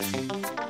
Müzik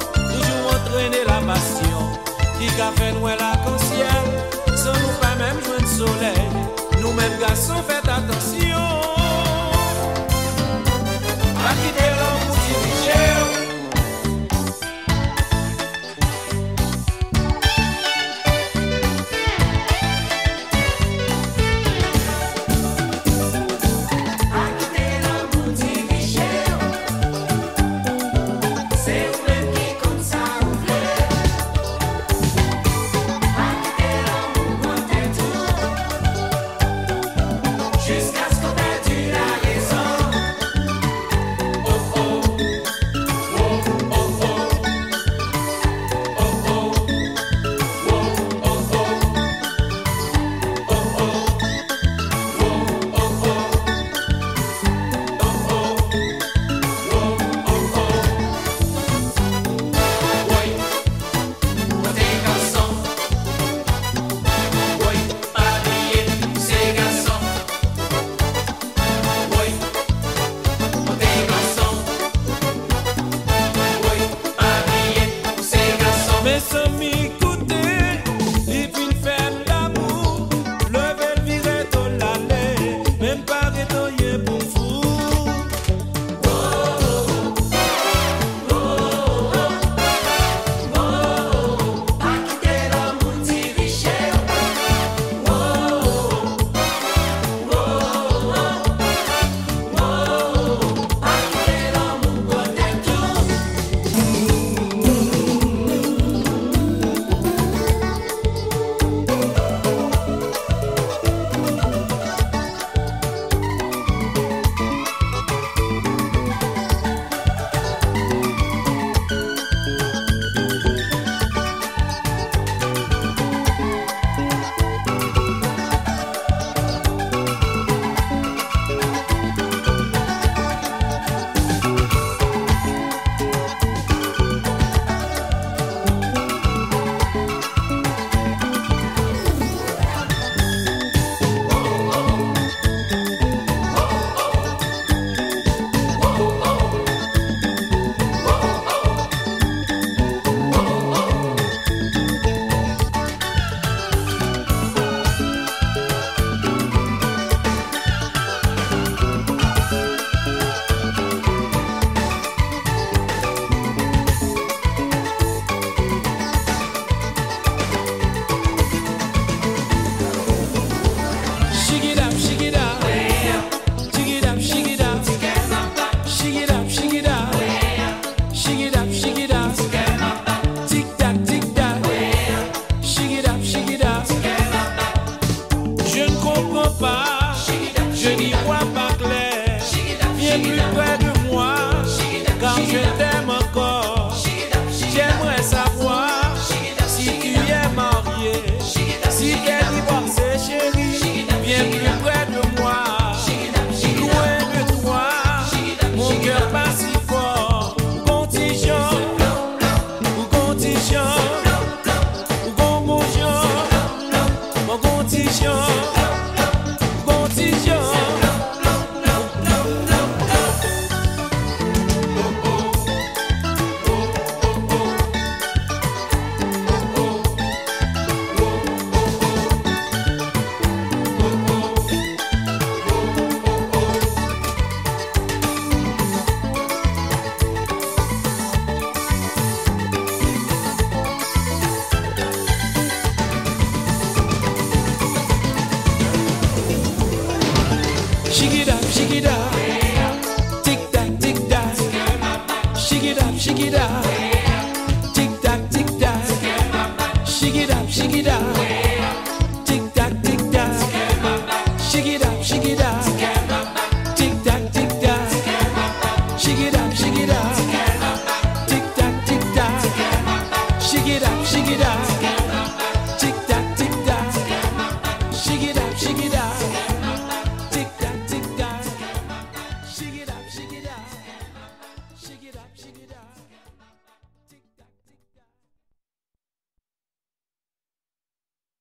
La passion, qui café nous est la concière, ça nous pas même joindre soleil, nous-mêmes garçons, faites attention. que Yeah. Shake it up, shake it up.